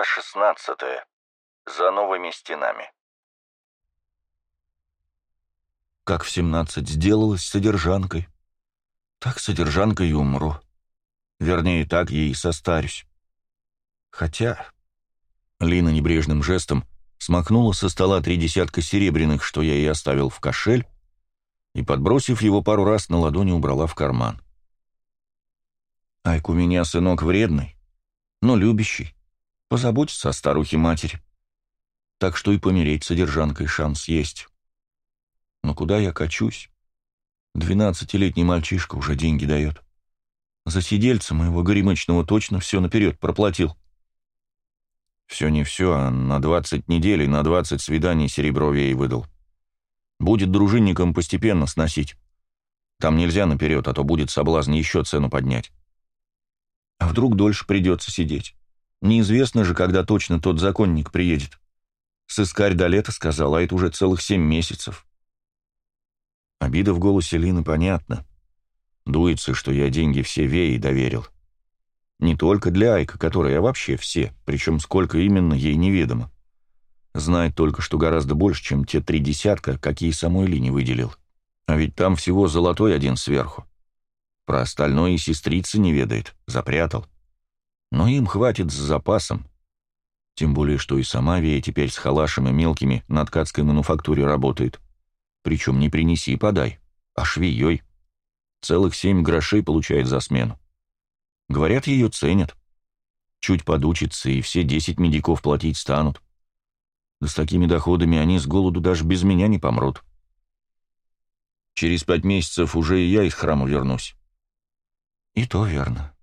Глава 16. За новыми стенами. Как в семнадцать сделалась содержанкой, так содержанкой и умру. Вернее, так ей и состарюсь. Хотя... Лина небрежным жестом смахнула со стола три десятка серебряных, что я ей оставил в кошель, и, подбросив его пару раз на ладони, убрала в карман. Айк у меня сынок вредный, но любящий. Позаботиться о старухе-матери. Так что и помереть содержанкой шанс есть. Но куда я качусь? Двенадцатилетний мальчишка уже деньги дает. За сидельца моего горемычного точно все наперед проплатил. Все не все, а на двадцать недель и на двадцать свиданий серебро ей выдал. Будет дружинникам постепенно сносить. Там нельзя наперед, а то будет соблазн еще цену поднять. А вдруг дольше придется сидеть? Неизвестно же, когда точно тот законник приедет. Сыскарь до лета сказал, а это уже целых семь месяцев. Обида в голосе Лины понятна. Дуется, что я деньги все Веи доверил. Не только для Айка, которая а вообще все, причем сколько именно ей неведомо. Знает только, что гораздо больше, чем те три десятка, какие самой Лине выделил. А ведь там всего золотой один сверху. Про остальное и сестрица не ведает, запрятал. Но им хватит с запасом. Тем более, что и сама Вея теперь с халашем и мелкими на ткацкой мануфактуре работает. Причем не принеси, подай, а швеей. Целых семь грошей получает за смену. Говорят, ее ценят. Чуть подучится, и все десять медиков платить станут. Да с такими доходами они с голоду даже без меня не помрут. Через пять месяцев уже и я из храма вернусь. И то верно.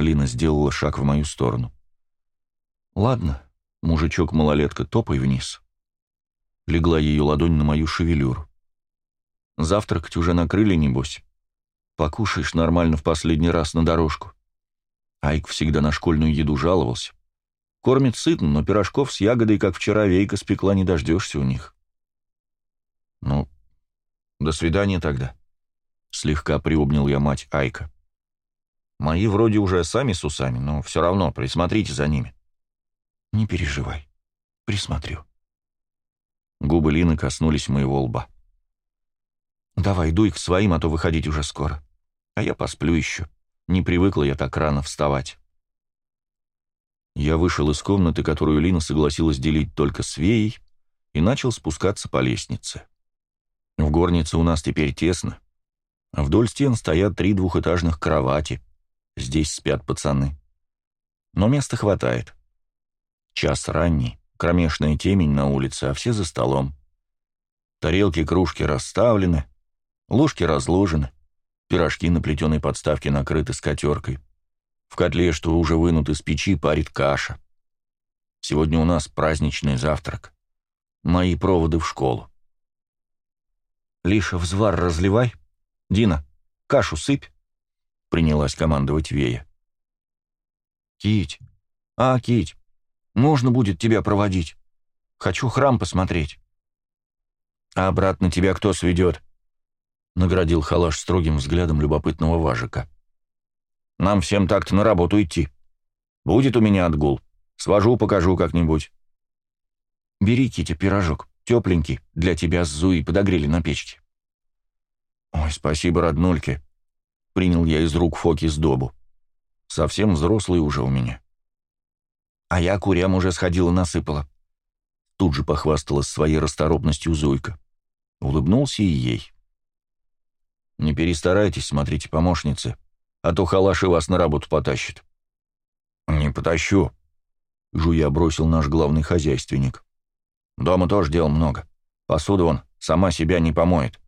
Лина сделала шаг в мою сторону. «Ладно, мужичок-малолетка, топай вниз». Легла ее ладонь на мою шевелюру. «Завтракать уже накрыли, небось? Покушаешь нормально в последний раз на дорожку». Айк всегда на школьную еду жаловался. Кормит сытно, но пирожков с ягодой, как вчера Вейка спекла, не дождешься у них. «Ну, до свидания тогда», — слегка приобнял я мать Айка. Мои вроде уже сами с усами, но все равно присмотрите за ними. Не переживай, присмотрю. Губы Лины коснулись моего лба. Давай, дуй к своим, а то выходить уже скоро. А я посплю еще. Не привыкла я так рано вставать. Я вышел из комнаты, которую Лина согласилась делить только с Веей, и начал спускаться по лестнице. В горнице у нас теперь тесно. Вдоль стен стоят три двухэтажных кровати — Здесь спят пацаны. Но места хватает. Час ранний, кромешная темень на улице, а все за столом. Тарелки, кружки расставлены, ложки разложены, пирожки на плетеной подставке накрыты скатеркой. В котле, что уже вынут из печи, парит каша. Сегодня у нас праздничный завтрак. Мои проводы в школу. Лиша, взвар разливай. Дина, кашу сыпь принялась командовать Вея. «Кить! А, Кить! Можно будет тебя проводить. Хочу храм посмотреть». «А обратно тебя кто сведет?» — наградил Халаш строгим взглядом любопытного важика. «Нам всем так-то на работу идти. Будет у меня отгул. Свожу, покажу как-нибудь». «Бери, Китя, пирожок, тепленький, для тебя с Зуи подогрели на печке». «Ой, спасибо, роднульке», Принял я из рук Фоки сдобу. Совсем взрослый уже у меня. А я курям уже сходила насыпала. Тут же похвасталась своей расторопностью Зойка. Улыбнулся и ей. «Не перестарайтесь, смотрите, помощницы, а то халаши вас на работу потащит». «Не потащу», — жуя бросил наш главный хозяйственник. «Дома тоже дел много. Посуду он сама себя не помоет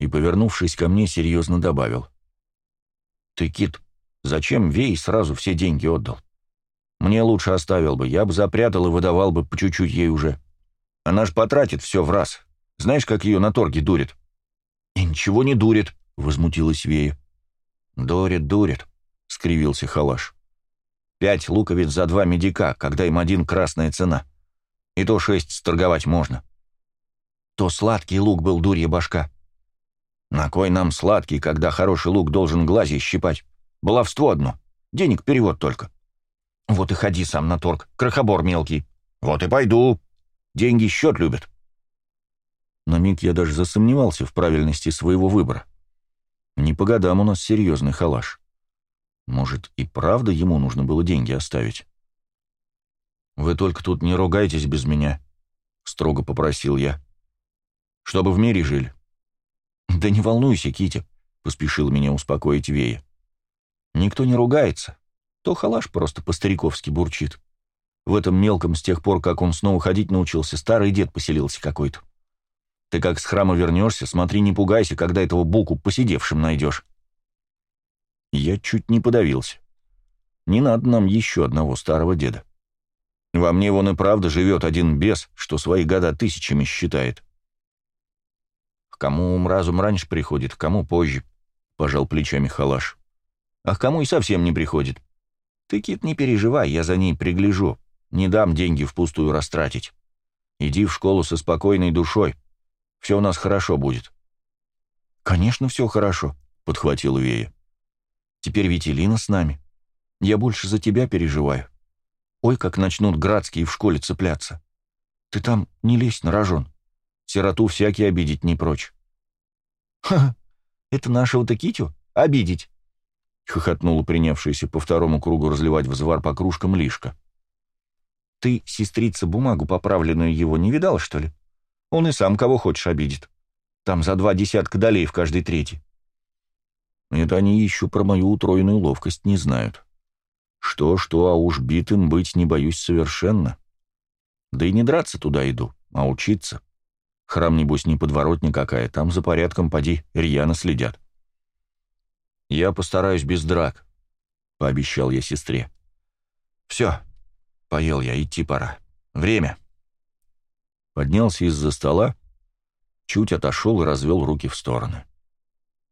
и, повернувшись ко мне, серьезно добавил. «Ты, Кит, зачем Вей сразу все деньги отдал? Мне лучше оставил бы, я бы запрятал и выдавал бы по чуть-чуть ей уже. Она ж потратит все в раз. Знаешь, как ее на торге дурит?» «И ничего не дурит», — возмутилась Вея. «Дурит, дурит», — скривился Халаш. «Пять луковиц за два медика, когда им один красная цена. И то шесть сторговать можно». «То сладкий лук был дурья башка», на кой нам сладкий, когда хороший лук должен глази щипать? Баловство одно. Денег перевод только. Вот и ходи сам на торг, крохобор мелкий. Вот и пойду. Деньги счет любят. На миг я даже засомневался в правильности своего выбора. Не по годам у нас серьезный халаш. Может, и правда ему нужно было деньги оставить? «Вы только тут не ругайтесь без меня», — строго попросил я. «Чтобы в мире жили». «Да не волнуйся, Китя», — поспешил меня успокоить Вея. «Никто не ругается. То халаш просто по-стариковски бурчит. В этом мелком с тех пор, как он снова ходить научился, старый дед поселился какой-то. Ты как с храма вернешься, смотри, не пугайся, когда этого буку посидевшим найдешь». Я чуть не подавился. Не надо нам еще одного старого деда. Во мне вон и правда живет один бес, что свои года тысячами считает. Кому ум разум раньше приходит, к кому позже, — пожал плечами халаш. А к кому и совсем не приходит. Ты, Кит, не переживай, я за ней пригляжу. Не дам деньги впустую растратить. Иди в школу со спокойной душой. Все у нас хорошо будет. Конечно, все хорошо, — подхватил Вея. Теперь ведь Элина с нами. Я больше за тебя переживаю. Ой, как начнут градские в школе цепляться. Ты там не лезь на рожон. Сироту всякий обидеть не прочь. Ха, это нашего-то Китю? Обидеть? Хохотнула принявшаяся по второму кругу разливать взвар по кружкам Лишка. Ты, сестрица, бумагу поправленную его не видал, что ли? Он и сам кого хочешь обидит. Там за два десятка долей в каждой трети. Это они еще про мою утроенную ловкость не знают. Что-что, а уж битым быть не боюсь совершенно. Да и не драться туда иду, а учиться. Храм, небось, не подворотня какая, там за порядком, поди, рьяно следят. Я постараюсь без драк, — пообещал я сестре. Все, поел я, идти пора. Время. Поднялся из-за стола, чуть отошел и развел руки в стороны.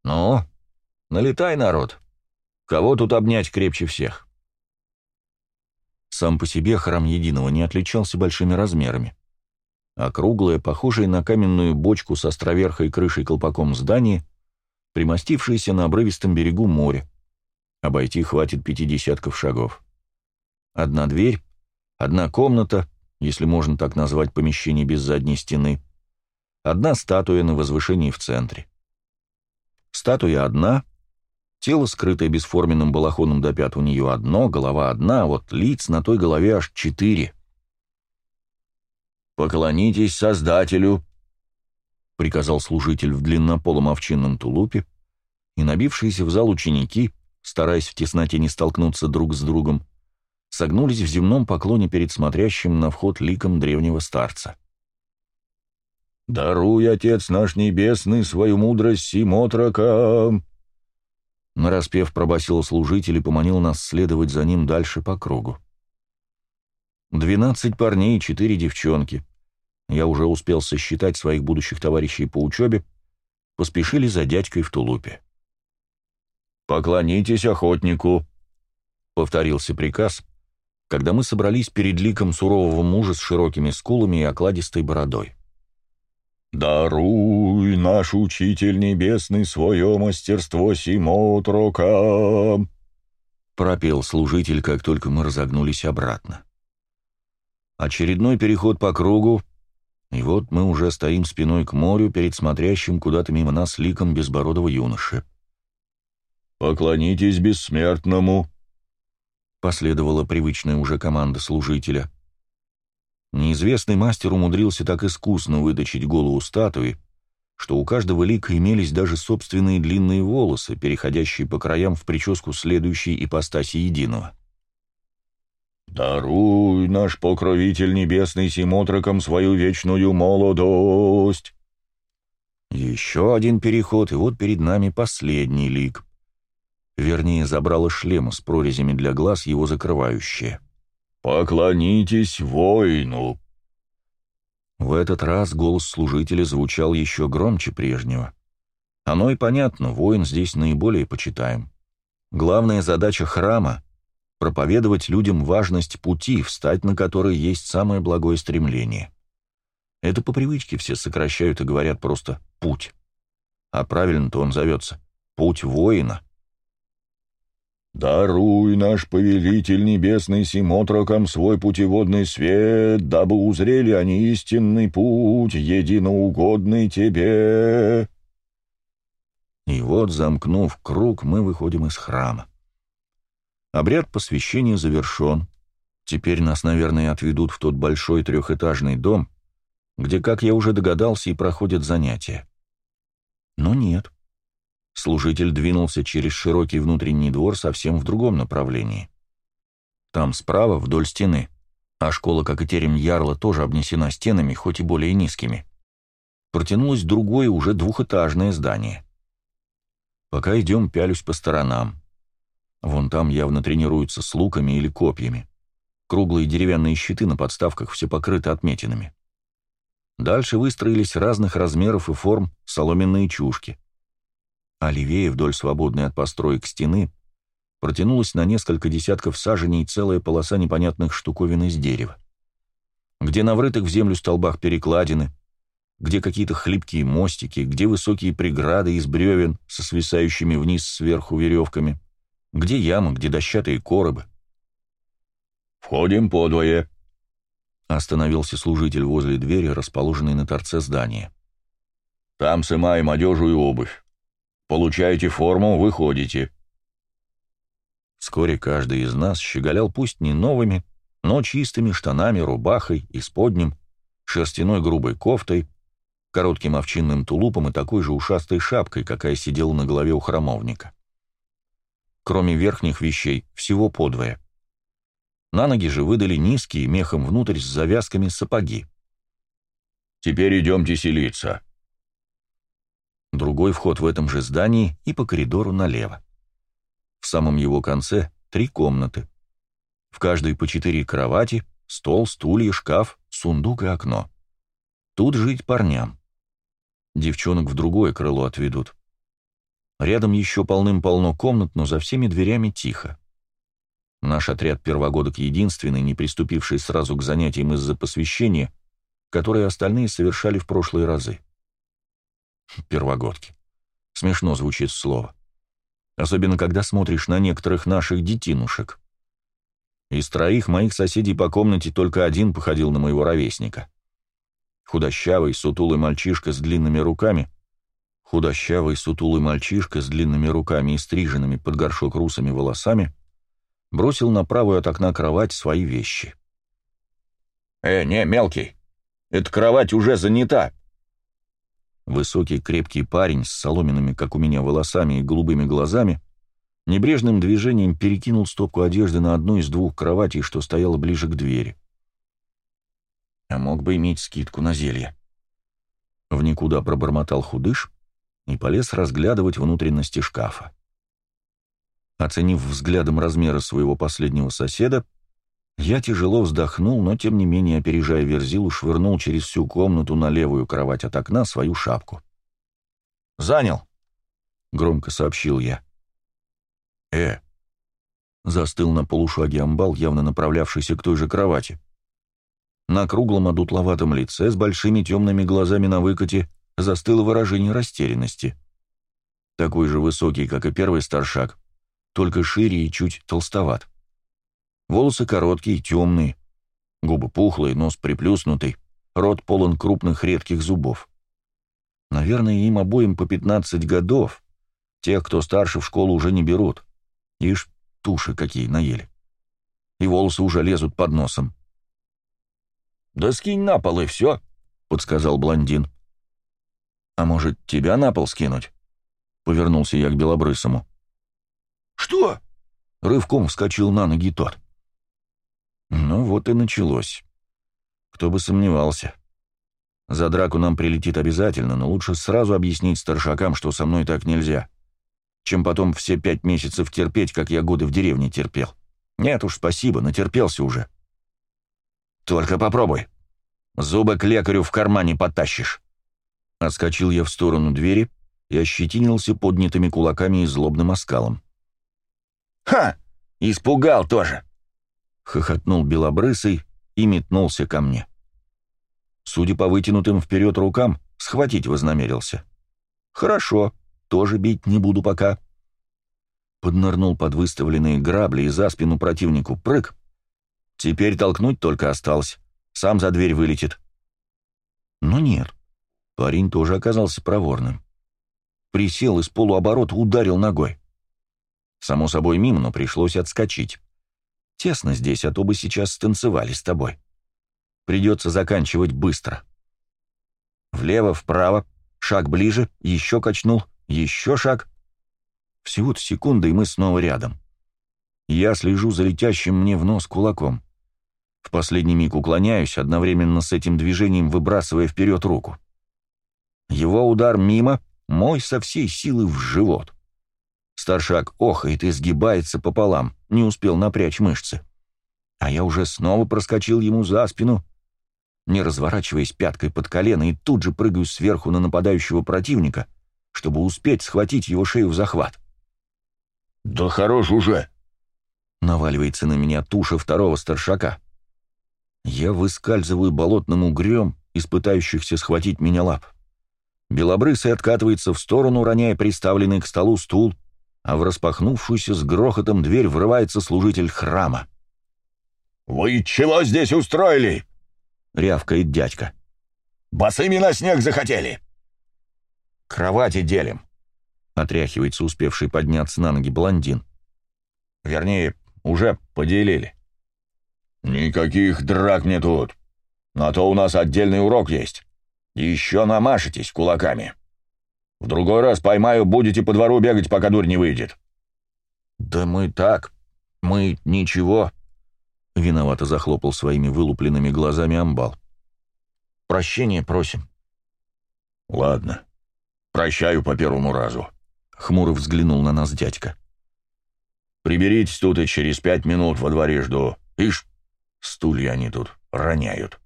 Ну, Налетай, народ. Кого тут обнять крепче всех? Сам по себе храм Единого не отличался большими размерами. Округлое, похожее на каменную бочку с островерхой крышей колпаком здание, примостившееся на обрывистом берегу моря. Обойти хватит пяти десятков шагов. Одна дверь, одна комната, если можно так назвать помещение без задней стены, одна статуя на возвышении в центре. Статуя одна, Тело, скрытое бесформенным балахоном до пят, у нее одно, голова одна, а вот лиц на той голове аж четыре. «Поклонитесь Создателю!» — приказал служитель в длиннополом овчинном тулупе, и набившиеся в зал ученики, стараясь в тесноте не столкнуться друг с другом, согнулись в земном поклоне перед смотрящим на вход ликом древнего старца. «Даруй, Отец наш Небесный, свою мудрость Симотрака!» Нараспев пробасил служитель и поманил нас следовать за ним дальше по кругу. Двенадцать парней и четыре девчонки. Я уже успел сосчитать своих будущих товарищей по учебе, поспешили за дядькой в тулупе. «Поклонитесь охотнику», — повторился приказ, когда мы собрались перед ликом сурового мужа с широкими скулами и окладистой бородой. «Даруй, наш учитель небесный, свое мастерство симо отрока!» пропел служитель, как только мы разогнулись обратно. Очередной переход по кругу, и вот мы уже стоим спиной к морю перед смотрящим куда-то мимо нас ликом безбородого юноши. «Поклонитесь бессмертному!» последовала привычная уже команда служителя — Неизвестный мастер умудрился так искусно выточить голову статуи, что у каждого лика имелись даже собственные длинные волосы, переходящие по краям в прическу следующей ипостаси единого. «Даруй, наш покровитель небесный Симотраком, свою вечную молодость!» Еще один переход, и вот перед нами последний лик. Вернее, забрало шлема с прорезями для глаз, его закрывающее. «Поклонитесь воину!» В этот раз голос служителя звучал еще громче прежнего. Оно и понятно, воин здесь наиболее почитаем. Главная задача храма — проповедовать людям важность пути, встать на который есть самое благое стремление. Это по привычке все сокращают и говорят просто «путь». А правильно-то он зовется «путь воина». «Даруй, наш повелитель небесный, сим отрокам свой путеводный свет, дабы узрели они истинный путь, единоугодный тебе». И вот, замкнув круг, мы выходим из храма. Обряд посвящения завершен. Теперь нас, наверное, отведут в тот большой трехэтажный дом, где, как я уже догадался, и проходят занятия. Но нет. Служитель двинулся через широкий внутренний двор совсем в другом направлении. Там справа, вдоль стены, а школа, как и терем Ярла, тоже обнесена стенами, хоть и более низкими, протянулось другое, уже двухэтажное здание. Пока идем, пялюсь по сторонам. Вон там явно тренируются с луками или копьями. Круглые деревянные щиты на подставках все покрыты отметинами. Дальше выстроились разных размеров и форм соломенные чушки. А левее, вдоль свободной от построек стены, протянулась на несколько десятков саженей целая полоса непонятных штуковин из дерева. Где на врытых в землю столбах перекладины, где какие-то хлипкие мостики, где высокие преграды из бревен со свисающими вниз сверху веревками, где ямы, где дощатые коробы. «Входим подвое», — остановился служитель возле двери, расположенной на торце здания. «Там сымаем одежу и обувь. Получаете форму, выходите». Вскоре каждый из нас щеголял пусть не новыми, но чистыми штанами, рубахой, исподним, шерстяной грубой кофтой, коротким овчинным тулупом и такой же ушастой шапкой, какая сидела на голове у храмовника. Кроме верхних вещей, всего подвое. На ноги же выдали низкие, мехом внутрь с завязками сапоги. «Теперь идемте селиться». Другой вход в этом же здании и по коридору налево. В самом его конце три комнаты. В каждой по четыре кровати, стол, стулья, шкаф, сундук и окно. Тут жить парням. Девчонок в другое крыло отведут. Рядом еще полным-полно комнат, но за всеми дверями тихо. Наш отряд первогодок единственный, не приступивший сразу к занятиям из-за посвящения, которые остальные совершали в прошлые разы. Первогодки. Смешно звучит слово. Особенно, когда смотришь на некоторых наших детинушек. Из троих моих соседей по комнате только один походил на моего ровесника. Худощавый, сутулый мальчишка с длинными руками — Худощавый, сутулый мальчишка с длинными руками и стриженными под горшок русыми волосами бросил на правую от окна кровать свои вещи. «Э, не, мелкий, эта кровать уже занята!» Высокий крепкий парень с соломенными, как у меня, волосами и голубыми глазами небрежным движением перекинул стопку одежды на одну из двух кроватей, что стояла ближе к двери. А мог бы иметь скидку на зелье. В никуда пробормотал худыш и полез разглядывать внутренности шкафа. Оценив взглядом размеры своего последнего соседа, я тяжело вздохнул, но тем не менее, опережая Верзилу, швырнул через всю комнату на левую кровать от окна свою шапку. «Занял!» — громко сообщил я. «Э!» — застыл на полушаге амбал, явно направлявшийся к той же кровати. На круглом одутловатом лице с большими темными глазами на выкате застыло выражение растерянности. Такой же высокий, как и первый старшак, только шире и чуть толстоват. Волосы короткие, темные, губы пухлые, нос приплюснутый, рот полон крупных редких зубов. Наверное, им обоим по 15 годов. Тех, кто старше в школу, уже не берут. Ишь, туши какие наели. И волосы уже лезут под носом. «Да скинь на пол и все», — подсказал блондин. «А может, тебя на пол скинуть?» Повернулся я к Белобрысому. «Что?» Рывком вскочил на ноги тот. Ну вот и началось. Кто бы сомневался. За драку нам прилетит обязательно, но лучше сразу объяснить старшакам, что со мной так нельзя, чем потом все пять месяцев терпеть, как я годы в деревне терпел. Нет уж, спасибо, натерпелся уже. Только попробуй. Зубы к лекарю в кармане потащишь. Отскочил я в сторону двери и ощетинился поднятыми кулаками и злобным оскалом. «Ха! Испугал тоже!» — хохотнул белобрысый и метнулся ко мне. Судя по вытянутым вперед рукам, схватить вознамерился. «Хорошо, тоже бить не буду пока». Поднырнул под выставленные грабли и за спину противнику прыг. Теперь толкнуть только осталось. Сам за дверь вылетит. Но нет, парень тоже оказался проворным. Присел и с полуоборота ударил ногой. Само собой мимо, но пришлось отскочить. Тесно здесь, а то бы сейчас станцевали с тобой. Придется заканчивать быстро. Влево, вправо, шаг ближе, еще качнул, еще шаг. Всего-то секунда, и мы снова рядом. Я слежу за летящим мне в нос кулаком. В последний миг уклоняюсь, одновременно с этим движением выбрасывая вперед руку. Его удар мимо, мой со всей силы в живот. Старшак охает и сгибается пополам, не успел напрячь мышцы. А я уже снова проскочил ему за спину, не разворачиваясь пяткой под колено, и тут же прыгаю сверху на нападающего противника, чтобы успеть схватить его шею в захват. «Да хорош уже!» Наваливается на меня туша второго старшака. Я выскальзываю болотным угрем из пытающихся схватить меня лап. Белобрысый откатывается в сторону, роняя приставленный к столу стул, а в распахнувшуюся с грохотом дверь врывается служитель храма. «Вы чего здесь устроили?» — рявкает дядька. «Босыми на снег захотели!» «Кровати делим», — отряхивается успевший подняться на ноги блондин. «Вернее, уже поделили». «Никаких драк мне тут. На то у нас отдельный урок есть. Еще намашитесь кулаками. В другой раз поймаю, будете по двору бегать, пока дурь не выйдет». «Да мы так. Мы ничего», — виновато захлопал своими вылупленными глазами амбал. «Прощения просим». «Ладно. Прощаю по первому разу», — хмуро взглянул на нас дядька. «Приберитесь тут и через пять минут во дворе жду. Ишь, стулья они тут роняют».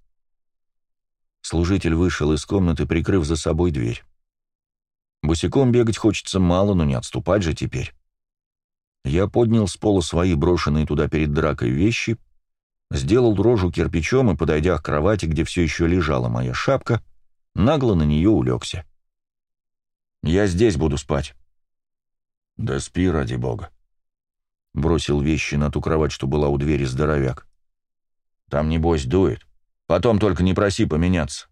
Служитель вышел из комнаты, прикрыв за собой дверь. Босиком бегать хочется мало, но не отступать же теперь. Я поднял с пола свои брошенные туда перед дракой вещи, сделал рожу кирпичом и, подойдя к кровати, где все еще лежала моя шапка, нагло на нее улегся. «Я здесь буду спать». «Да спи, ради бога», — бросил вещи на ту кровать, что была у двери здоровяк. «Там, небось, дует. Потом только не проси поменяться».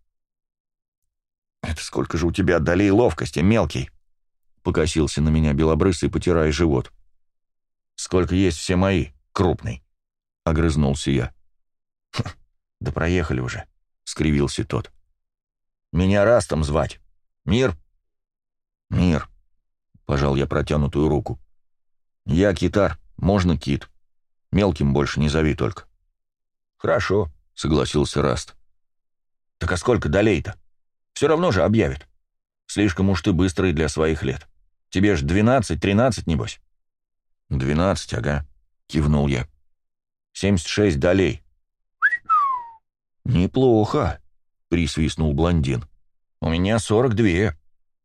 «Это сколько же у тебя долей ловкости, мелкий?» — покосился на меня белобрысый, потирая живот. «Сколько есть все мои, крупный?» — огрызнулся я. «Да проехали уже», — скривился тот. «Меня Растом звать. Мир?» «Мир», — пожал я протянутую руку. «Я китар, можно кит. Мелким больше не зови только». «Хорошо», — согласился Раст. «Так а сколько долей-то? Все равно же объявят. Слишком уж ты быстрый для своих лет. Тебе ж двенадцать-тринадцать, небось». «Двенадцать, ага», — кивнул я. «Семьдесят шесть долей». «Неплохо», — присвистнул блондин. «У меня сорок две.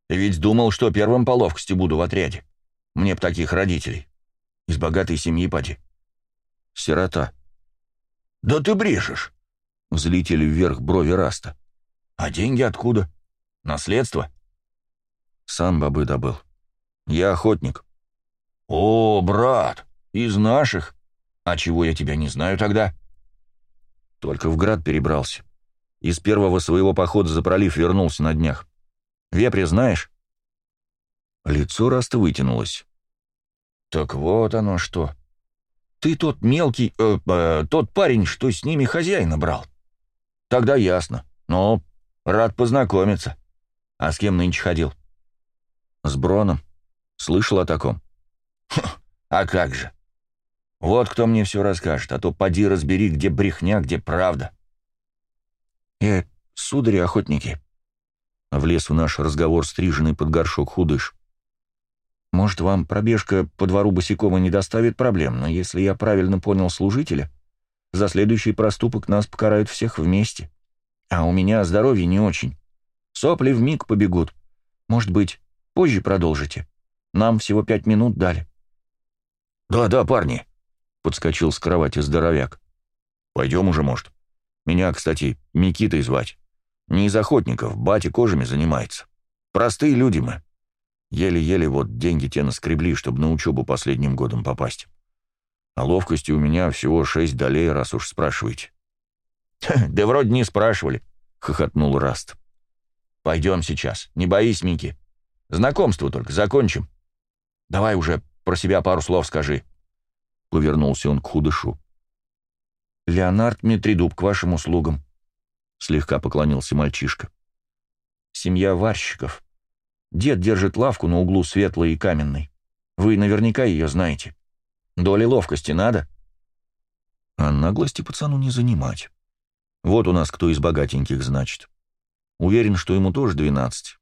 Ведь думал, что первым по ловкости буду в отряде. Мне б таких родителей. Из богатой семьи поди. Сирота». «Да ты брешешь!» — взлетели вверх брови Раста. «А деньги откуда? Наследство?» «Сам бобы добыл. Я охотник». «О, брат, из наших? А чего я тебя не знаю тогда?» Только в град перебрался. Из первого своего похода за пролив вернулся на днях. Вепря знаешь?» Лицо Раста вытянулось. «Так вот оно что. Ты тот мелкий, э, э, тот парень, что с ними хозяина брал. Тогда ясно. Но рад познакомиться. А с кем нынче ходил?» «С Броном. Слышал о таком?» «А как же? Вот кто мне все расскажет, а то поди разбери, где брехня, где правда». «Э, судари-охотники», — влез в наш разговор стриженный под горшок худыш. «Может, вам пробежка по двору Босикова не доставит проблем, но если я правильно понял служителя, за следующий проступок нас покарают всех вместе. А у меня здоровье не очень. Сопли вмиг побегут. Может быть, позже продолжите? Нам всего пять минут дали». «Да-да, парни», — подскочил с кровати здоровяк. «Пойдем уже, может. Меня, кстати, Микитой звать. Не из охотников, батя кожами занимается. Простые люди мы. Еле-еле вот деньги те наскребли, чтобы на учебу последним годом попасть. А ловкости у меня всего шесть долей, раз уж спрашиваете». «Да вроде не спрашивали», — хохотнул Раст. «Пойдем сейчас. Не боись, Мики. Знакомство только закончим. Давай уже про себя пару слов скажи». Повернулся он к худышу. «Леонард Митридуб, к вашим услугам», — слегка поклонился мальчишка. «Семья варщиков. Дед держит лавку на углу светлой и каменной. Вы наверняка ее знаете. Доли ловкости надо?» А наглости пацану не занимать. Вот у нас кто из богатеньких, значит. Уверен, что ему тоже двенадцать.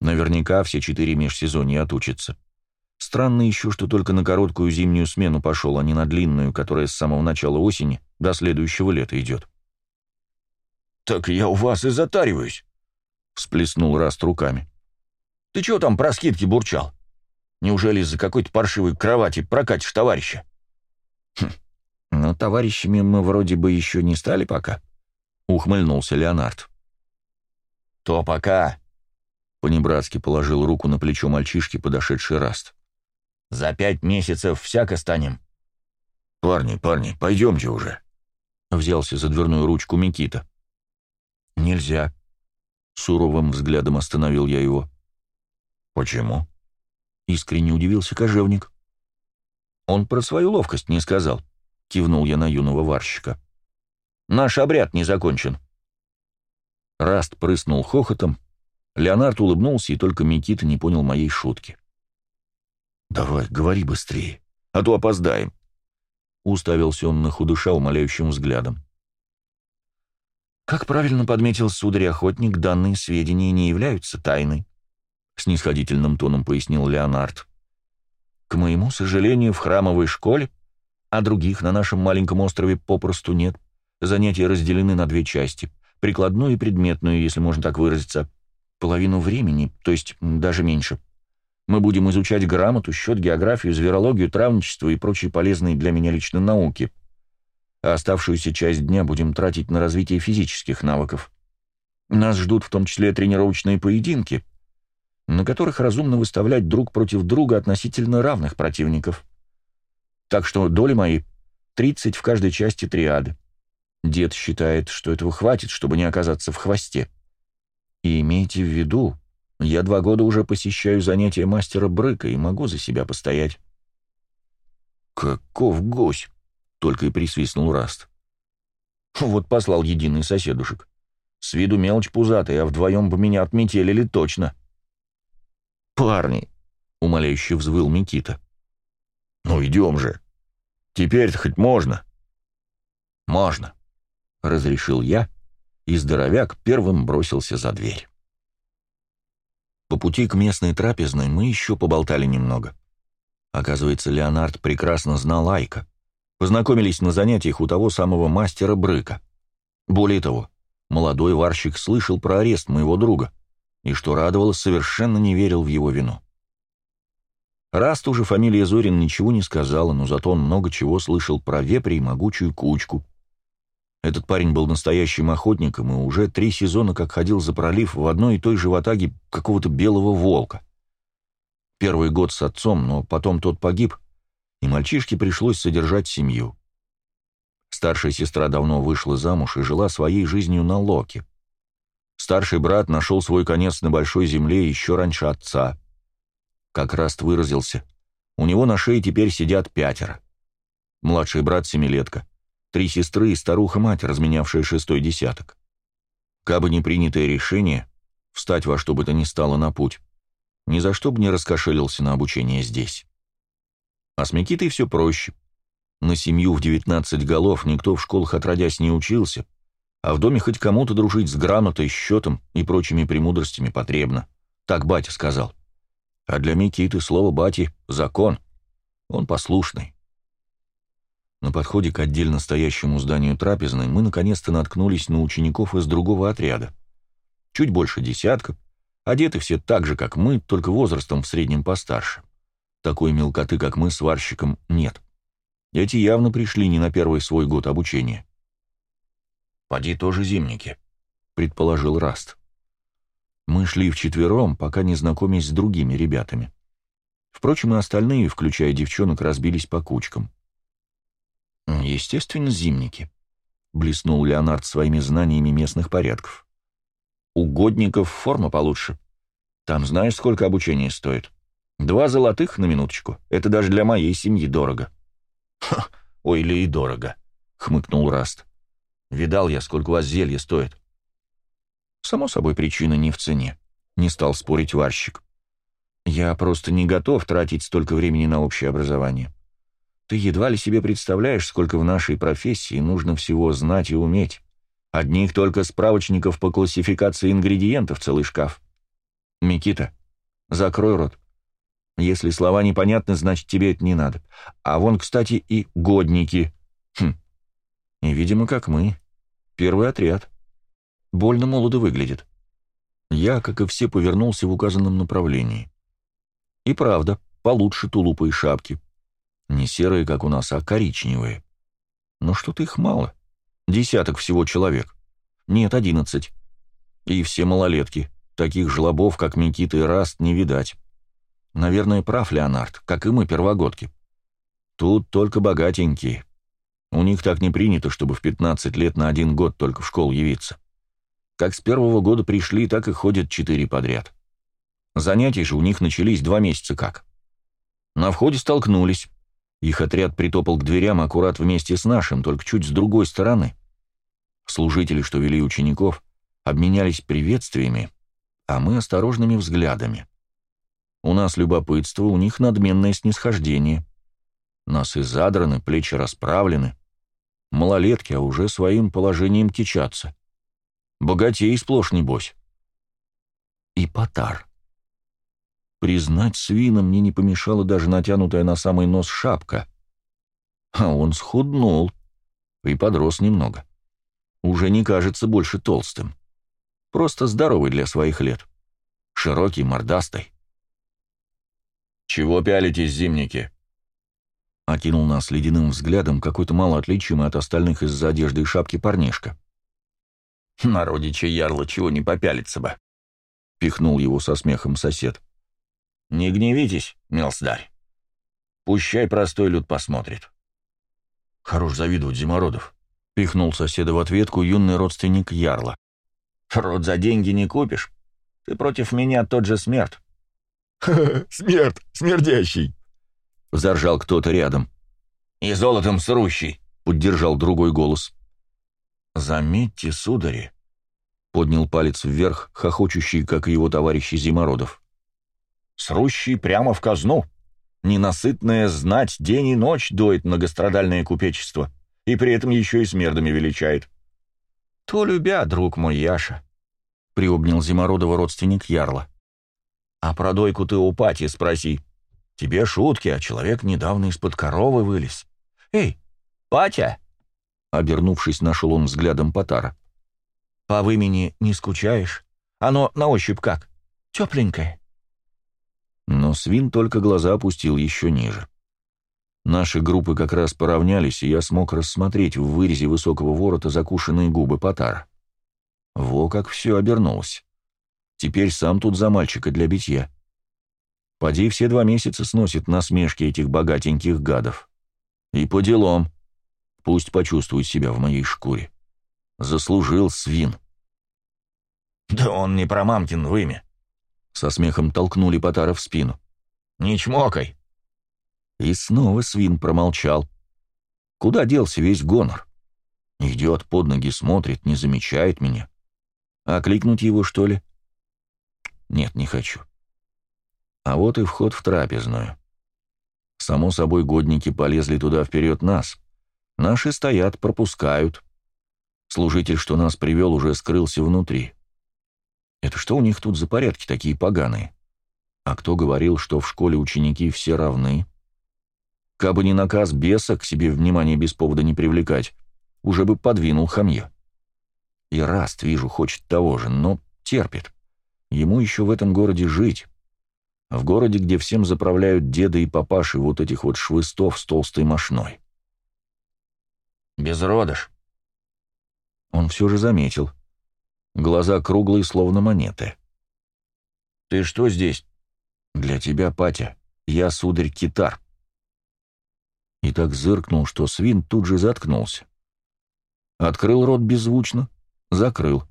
Наверняка все четыре межсезонья отучатся. Странно еще, что только на короткую зимнюю смену пошел, а не на длинную, которая с самого начала осени до следующего лета идет. «Так я у вас и затариваюсь», — всплеснул Раст руками. «Ты чего там про скидки бурчал? Неужели из-за какой-то паршивой кровати прокатишь товарища?» «Хм, ну, товарищами мы вроде бы еще не стали пока», — ухмыльнулся Леонард. «То пока», — понебратски положил руку на плечо мальчишки, подошедший Раст. За пять месяцев всяко станем». «Парни, парни, пойдемте уже», — взялся за дверную ручку Микита. «Нельзя», — суровым взглядом остановил я его. «Почему?» — искренне удивился кожевник. «Он про свою ловкость не сказал», — кивнул я на юного варщика. «Наш обряд не закончен». Раст прыснул хохотом, Леонард улыбнулся, и только Микита не понял моей шутки. «Давай, говори быстрее, а то опоздаем», — уставился он на худыша умоляющим взглядом. «Как правильно подметил сударь-охотник, данные сведения не являются тайной», — снисходительным тоном пояснил Леонард. «К моему сожалению, в храмовой школе, а других на нашем маленьком острове попросту нет, занятия разделены на две части, прикладную и предметную, если можно так выразиться, половину времени, то есть даже меньше. Мы будем изучать грамоту, счет, географию, зверологию, травничество и прочие полезные для меня лично науки. А оставшуюся часть дня будем тратить на развитие физических навыков. Нас ждут в том числе тренировочные поединки, на которых разумно выставлять друг против друга относительно равных противников. Так что доли мои — 30 в каждой части триады. Дед считает, что этого хватит, чтобы не оказаться в хвосте. И имейте в виду, я два года уже посещаю занятия мастера Брыка и могу за себя постоять». «Каков гусь!» — только и присвистнул Раст. «Вот послал единый соседушек. С виду мелочь пузатая, а вдвоем бы меня отметелили точно». «Парни!» — умоляюще взвыл Микита. «Ну идем же! Теперь-то хоть можно!» «Можно!» — разрешил я, и здоровяк первым бросился за дверь. По пути к местной трапезной мы еще поболтали немного. Оказывается, Леонард прекрасно знал Айка. Познакомились на занятиях у того самого мастера Брыка. Более того, молодой варщик слышал про арест моего друга, и, что радовало, совершенно не верил в его вину. Раз уже фамилия Зорин ничего не сказала, но зато он много чего слышал про вепри и могучую кучку, этот парень был настоящим охотником и уже три сезона как ходил за пролив в одной и той же ватаге какого-то белого волка. Первый год с отцом, но потом тот погиб, и мальчишке пришлось содержать семью. Старшая сестра давно вышла замуж и жила своей жизнью на Локе. Старший брат нашел свой конец на большой земле еще раньше отца. Как Раст выразился, у него на шее теперь сидят пятеро. Младший брат — семилетка — Три сестры и старуха-мать, разменявшая шестой десяток. Кабы не принятое решение, встать во что бы то ни стало на путь, ни за что бы не раскошелился на обучение здесь. А с Микитой все проще. На семью в 19 голов никто в школах отродясь не учился, а в доме хоть кому-то дружить с грамотой, счетом и прочими премудростями потребно. Так батя сказал. А для Микиты слово бати — закон. Он послушный. На подходе к отдельно стоящему зданию трапезной мы наконец-то наткнулись на учеников из другого отряда. Чуть больше десятка, одеты все так же, как мы, только возрастом в среднем постарше. Такой мелкоты, как мы, сварщиком, нет. Эти явно пришли не на первый свой год обучения. «Поди тоже зимники», — предположил Раст. Мы шли вчетвером, пока не знакомясь с другими ребятами. Впрочем, и остальные, включая девчонок, разбились по кучкам. Естественно, зимники. Блеснул Леонард своими знаниями местных порядков. Угодников форма получше. Там знаешь, сколько обучения стоит? Два золотых на минуточку. Это даже для моей семьи дорого. Ха, ой, ли и дорого, хмыкнул Раст. Видал я, сколько у вас зелье стоит. Само собой, причина не в цене. Не стал спорить варщик. Я просто не готов тратить столько времени на общее образование. Ты едва ли себе представляешь, сколько в нашей профессии нужно всего знать и уметь. Одних только справочников по классификации ингредиентов целый шкаф. Микита, закрой рот. Если слова непонятны, значит, тебе это не надо. А вон, кстати, и годники. И, видимо, как мы. Первый отряд. Больно молодо выглядит. Я, как и все, повернулся в указанном направлении. И правда, получше тулупа и шапки. Не серые, как у нас, а коричневые. Но что-то их мало. Десяток всего человек. Нет, одиннадцать. И все малолетки. Таких жлобов, как Микита и Раст, не видать. Наверное, прав Леонард, как и мы, первогодки. Тут только богатенькие. У них так не принято, чтобы в 15 лет на один год только в школу явиться. Как с первого года пришли, так и ходят четыре подряд. Занятия же у них начались два месяца как. На входе столкнулись. Их отряд притопал к дверям аккурат вместе с нашим, только чуть с другой стороны. Служители, что вели учеников, обменялись приветствиями, а мы осторожными взглядами. У нас любопытство, у них надменное снисхождение. Носы задраны, плечи расправлены. Малолетки, а уже своим положением кичатся. Богатей сплошь небось. И потар. Признать свина мне не помешала даже натянутая на самый нос шапка. А он схуднул и подрос немного. Уже не кажется больше толстым. Просто здоровый для своих лет. Широкий, мордастый. «Чего пялитесь, зимники?» Окинул нас ледяным взглядом какой-то мало отличимый от остальных из-за одежды и шапки парнишка. «Народича ярла чего не попялиться бы!» — пихнул его со смехом сосед. «Не гневитесь, мелсдарь. Пущай простой люд посмотрит». «Хорош завидовать, Зимородов», — пихнул соседа в ответку юный родственник ярла. «Род за деньги не купишь. Ты против меня тот же смерть. смерть, смердящий!» — заржал кто-то рядом. «И золотом срущий!» — поддержал другой голос. «Заметьте, судари!» — поднял палец вверх, хохочущий, как и его товарищи Зимородов. «Срущий прямо в казну. Ненасытная знать день и ночь доит многострадальное купечество, и при этом еще и смердами величает. То любя, друг мой Яша!» — приобнял Зимородова родственник Ярла. А про дойку ты у Пати спроси. Тебе шутки, а человек недавно из-под коровы вылез. Эй, Патя!» Обернувшись, нашел он взглядом Потара. «По вымени не скучаешь? Оно на ощупь как? Тепленькое?» Но свин только глаза опустил еще ниже. Наши группы как раз поравнялись, и я смог рассмотреть в вырезе высокого ворота закушенные губы Потара. Во как все обернулось. Теперь сам тут за мальчика для битья. Поди все два месяца сносит насмешки этих богатеньких гадов. И по делам. Пусть почувствует себя в моей шкуре. Заслужил свин. «Да он не про мамкин вымя!» Со смехом толкнули Потара в спину. «Не чмокай!» И снова свин промолчал. Куда делся весь гонор? Идет под ноги, смотрит, не замечает меня. А кликнуть его, что ли? Нет, не хочу. А вот и вход в трапезную. Само собой, годники полезли туда вперед нас. Наши стоят, пропускают. Служитель, что нас привел, уже скрылся внутри. Это что у них тут за порядки такие поганые? А кто говорил, что в школе ученики все равны? Кабы не наказ беса к себе внимание без повода не привлекать, уже бы подвинул хамье. И Раст, вижу, хочет того же, но терпит. Ему еще в этом городе жить. В городе, где всем заправляют деды и папаши вот этих вот швыстов с толстой мошной. «Безродыш». Он все же заметил. Глаза круглые, словно монеты. Ты что здесь?» «Для тебя, Патя, я сударь Китар». И так зыркнул, что свин тут же заткнулся. Открыл рот беззвучно, закрыл.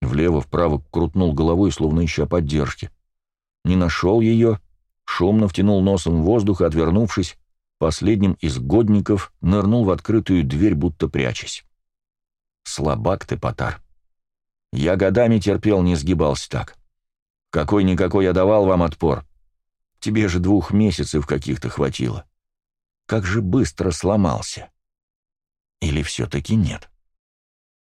Влево-вправо крутнул головой, словно ища поддержки. Не нашел ее, шумно втянул носом воздух, отвернувшись, последним из годников нырнул в открытую дверь, будто прячась. Слабак ты, Потар. Я годами терпел, не сгибался так. Какой-никакой я давал вам отпор. Тебе же двух месяцев каких-то хватило. Как же быстро сломался. Или все-таки нет?